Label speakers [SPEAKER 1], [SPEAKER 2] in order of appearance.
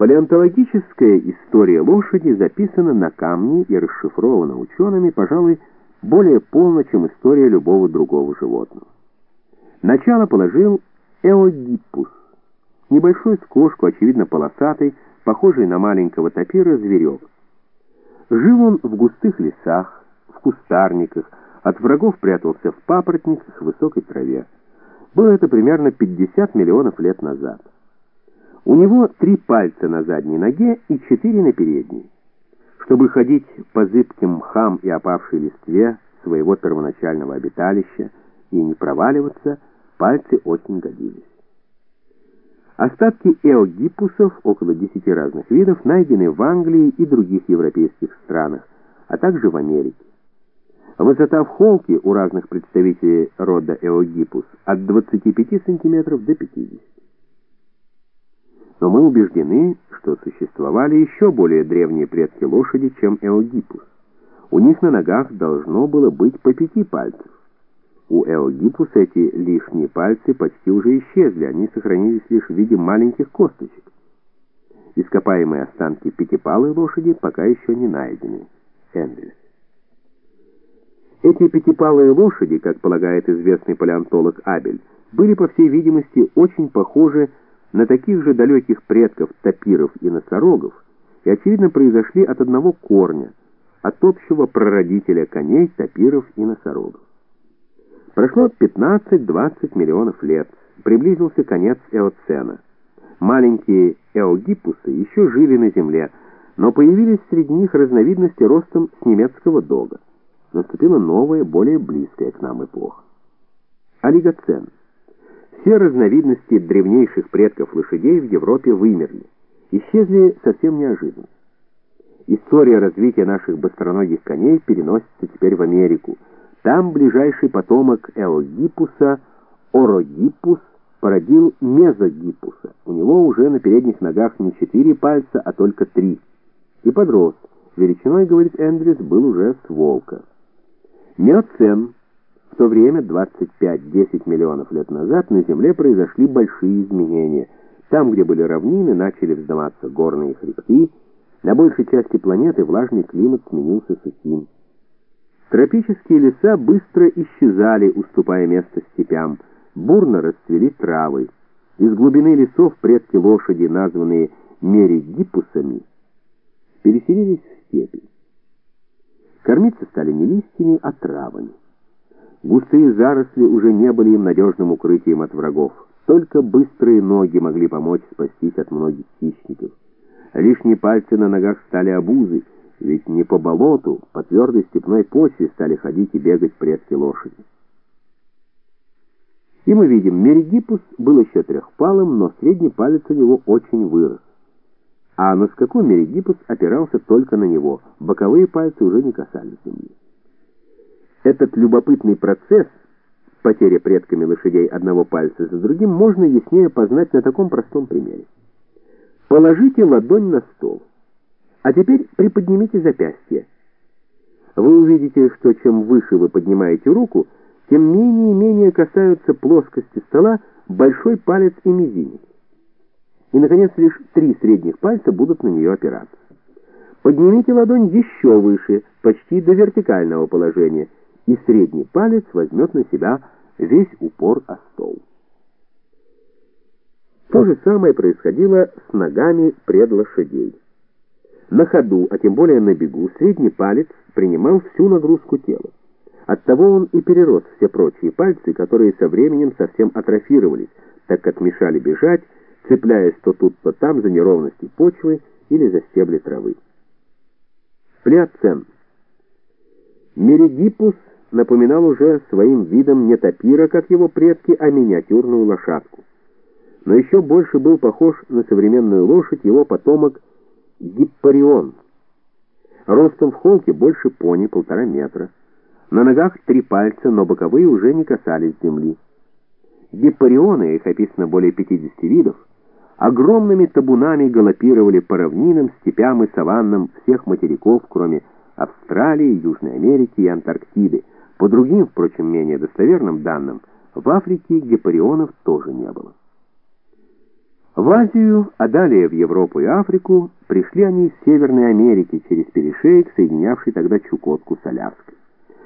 [SPEAKER 1] Палеонтологическая история лошади записана на камне и расшифрована учеными, пожалуй, более полно, чем история любого другого животного. Начало положил Эогиппус, небольшой с очевидно полосатый, похожий на маленького тапира зверек. Жил он в густых лесах, в кустарниках, от врагов прятался в папоротниках, в высокой траве. Было это примерно 50 миллионов лет назад. У него три пальца на задней ноге и четыре на передней. Чтобы ходить по зыбким мхам и опавшей листве своего первоначального обиталища и не проваливаться, пальцы очень годились. Остатки эогиппусов, около десяти разных видов, найдены в Англии и других европейских странах, а также в Америке. Высота в холке у разных представителей рода эогиппус от 25 см до 50 но мы убеждены, что существовали еще более древние предки лошади, чем Эогипус. У них на ногах должно было быть по пяти пальцев. У Эогипуса эти лишние пальцы почти уже исчезли, они сохранились лишь в виде маленьких косточек. Ископаемые останки пятипалой лошади пока еще не найдены. Энгельс. Эти пятипалые лошади, как полагает известный палеонтолог Абель, были, по всей видимости, очень похожи на таких же далеких предков тапиров и носорогов и, очевидно, произошли от одного корня, от общего прародителя коней, тапиров и носорогов. Прошло 15-20 миллионов лет, приблизился конец Эоцена. Маленькие эогипусы еще жили на Земле, но появились среди них разновидности ростом с немецкого дога. Наступила новая, более близкая к нам эпоха. Олигоцен – все разновидности древнейших предков лошадей в Европе вымерли, исчезли совсем неожиданно. История развития наших быстроногих коней переносится теперь в Америку. Там ближайший потомок Эогипуса, Орогипус, породил Мезогипуса. У него уже на передних ногах не четыре пальца, а только три. И подрос. Величиной, говорит Эндрюс, был уже с волка. Миоцен то время, 25-10 миллионов лет назад, на Земле произошли большие изменения. Там, где были равнины, начали вздыматься горные хребты. На большей части планеты влажный климат сменился сухим. Тропические леса быстро исчезали, уступая место степям. Бурно расцвели травы. Из глубины лесов предки лошади, названные меригипусами, переселились в степи. Кормиться стали не листьями, а травами. Густые заросли уже не были им надежным укрытием от врагов. Только быстрые ноги могли помочь спастись от многих хищников. Лишние пальцы на ногах стали обузой, ведь не по болоту, по твердой степной почве стали ходить и бегать предки лошади. И мы видим, Меригипус был еще трехпалым, но средний палец у него очень вырос. А на скаку Меригипус опирался только на него, боковые пальцы уже не касались земли. Этот любопытный процесс, потеря предками лошадей одного пальца за другим, можно яснее познать на таком простом примере. Положите ладонь на стол, а теперь приподнимите запястье. Вы увидите, что чем выше вы поднимаете руку, тем менее и менее касаются плоскости стола большой палец и мизинец. И, наконец, лишь три средних пальца будут на нее опираться. Поднимите ладонь еще выше, почти до вертикального положения – и средний палец возьмет на себя весь упор о стол. То же самое происходило с ногами предлошадей. На ходу, а тем более на бегу, средний палец принимал всю нагрузку тела. Оттого он и перерос все прочие пальцы, которые со временем совсем атрофировались, так как мешали бежать, цепляясь то тут, то там за неровности почвы или за стебли травы. Плеоцен. Меридипус напоминал уже своим видом не тапира, как его предки, а миниатюрную лошадку. Но еще больше был похож на современную лошадь его потомок Гиппарион. Ростом в холке больше пони, полтора метра. На ногах три пальца, но боковые уже не касались земли. Гиппарионы, их описано более 50 видов, огромными табунами галопировали по равнинам, степям и саваннам всех материков, кроме Австралии, Южной Америки и Антарктиды, по другим, впрочем, менее достоверным данным, в Африке гепарионов тоже не было. В Азию, а далее в Европу и Африку пришли они из Северной Америки через перешеек, соединявший тогда Чукотку с Аляской.